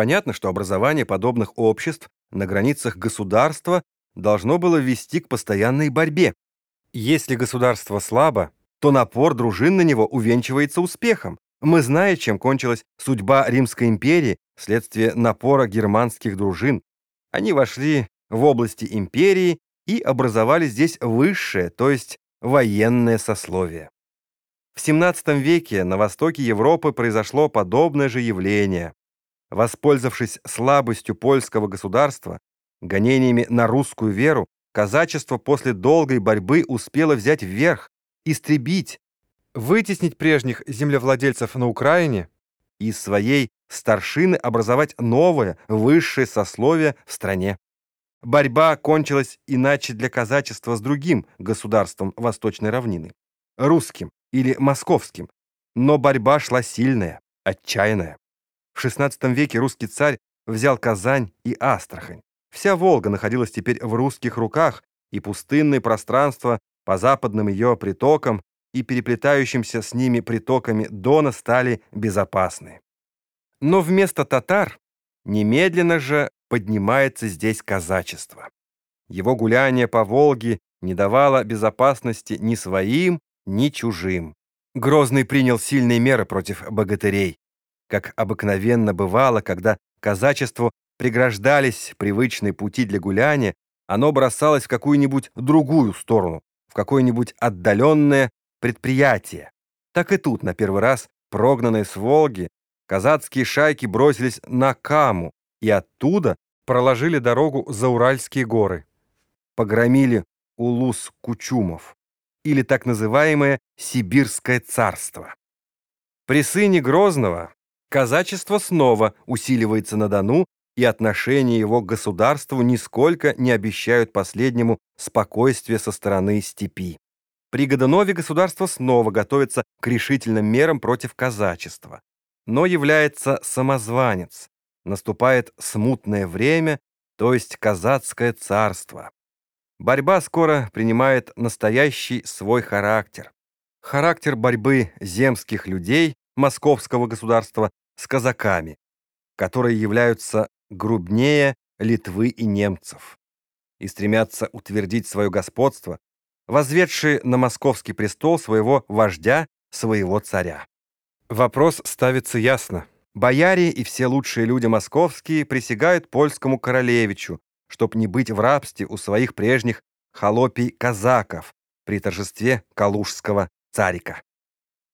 Понятно, что образование подобных обществ на границах государства должно было вести к постоянной борьбе. Если государство слабо, то напор дружин на него увенчивается успехом. Мы знаем, чем кончилась судьба Римской империи вследствие напора германских дружин. Они вошли в области империи и образовали здесь высшее, то есть военное сословие. В XVII веке на востоке Европы произошло подобное же явление. Воспользовавшись слабостью польского государства, гонениями на русскую веру, казачество после долгой борьбы успело взять вверх, истребить, вытеснить прежних землевладельцев на Украине и из своей старшины образовать новое, высшее сословие в стране. Борьба кончилась иначе для казачества с другим государством Восточной равнины, русским или московским, но борьба шла сильная, отчаянная. В XVI веке русский царь взял Казань и Астрахань. Вся Волга находилась теперь в русских руках, и пустынные пространства по западным ее притокам и переплетающимся с ними притоками Дона стали безопасны. Но вместо татар немедленно же поднимается здесь казачество. Его гуляние по Волге не давало безопасности ни своим, ни чужим. Грозный принял сильные меры против богатырей. Как обыкновенно бывало, когда казачеству преграждались привычные пути для гуляния, оно бросалось в какую-нибудь другую сторону, в какое-нибудь отдаленное предприятие. Так и тут, на первый раз, прогнанные с Волги, казацкие шайки бросились на Каму и оттуда проложили дорогу за Уральские горы. Погромили улус Кучумов, или так называемое Сибирское царство. При сыне Грозного казачество снова усиливается на Дону, и отношения его к государству нисколько не обещают последнему спокойствия со стороны степи. При Годунове государство снова готовится к решительным мерам против казачества. Но является самозванец. Наступает смутное время, то есть казацкое царство. Борьба скоро принимает настоящий свой характер. Характер борьбы земских людей московского государства с казаками, которые являются грубнее Литвы и немцев и стремятся утвердить свое господство, возведшие на московский престол своего вождя, своего царя. Вопрос ставится ясно. Бояре и все лучшие люди московские присягают польскому королевичу, чтоб не быть в рабстве у своих прежних холопий-казаков при торжестве калужского царика.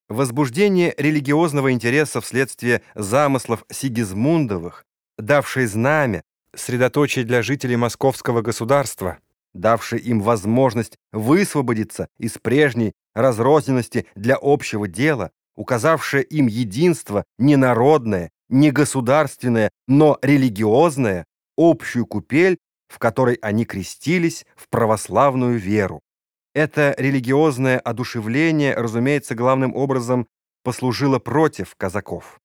Возбуждение религиозного интереса вследствие замыслов Сигизмундовых, давшие знамя, средоточие для жителей московского государства, давшее им возможность высвободиться из прежней разрозненности для общего дела, указавшее им единство не народное, не государственное, но религиозное, общую купель, в которой они крестились в православную веру. Это религиозное одушевление, разумеется, главным образом послужило против казаков.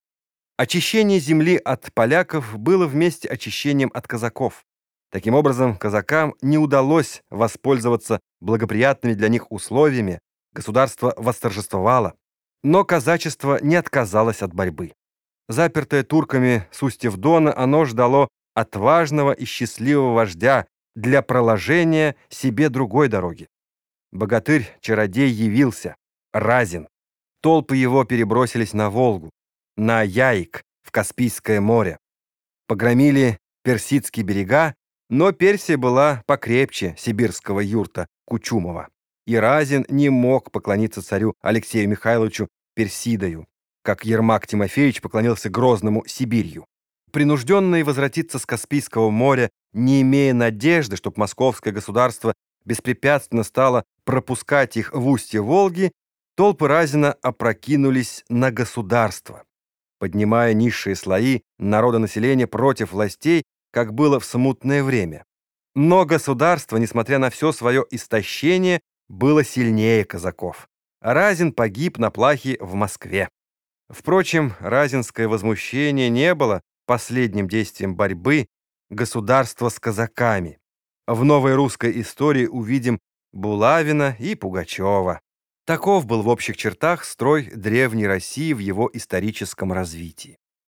Очищение земли от поляков было вместе очищением от казаков. Таким образом, казакам не удалось воспользоваться благоприятными для них условиями, государство восторжествовало, но казачество не отказалось от борьбы. Запертое турками с устьев Дона, оно ждало отважного и счастливого вождя для проложения себе другой дороги. Богатырь-чародей явился, разин. Толпы его перебросились на Волгу, на Яик, в Каспийское море. Погромили персидские берега, но Персия была покрепче сибирского юрта Кучумова. И Разин не мог поклониться царю Алексею Михайловичу Персидою, как Ермак Тимофеевич поклонился Грозному Сибирью. Принужденные возвратиться с Каспийского моря, не имея надежды, чтобы московское государство беспрепятственно стало пропускать их в устье Волги, толпы Разина опрокинулись на государство, поднимая низшие слои народонаселения против властей, как было в смутное время. Но государство, несмотря на все свое истощение, было сильнее казаков. Разин погиб на плахе в Москве. Впрочем, разинское возмущение не было последним действием борьбы государства с казаками. В новой русской истории увидим Булавина и Пугачева. Таков был в общих чертах строй древней России в его историческом развитии.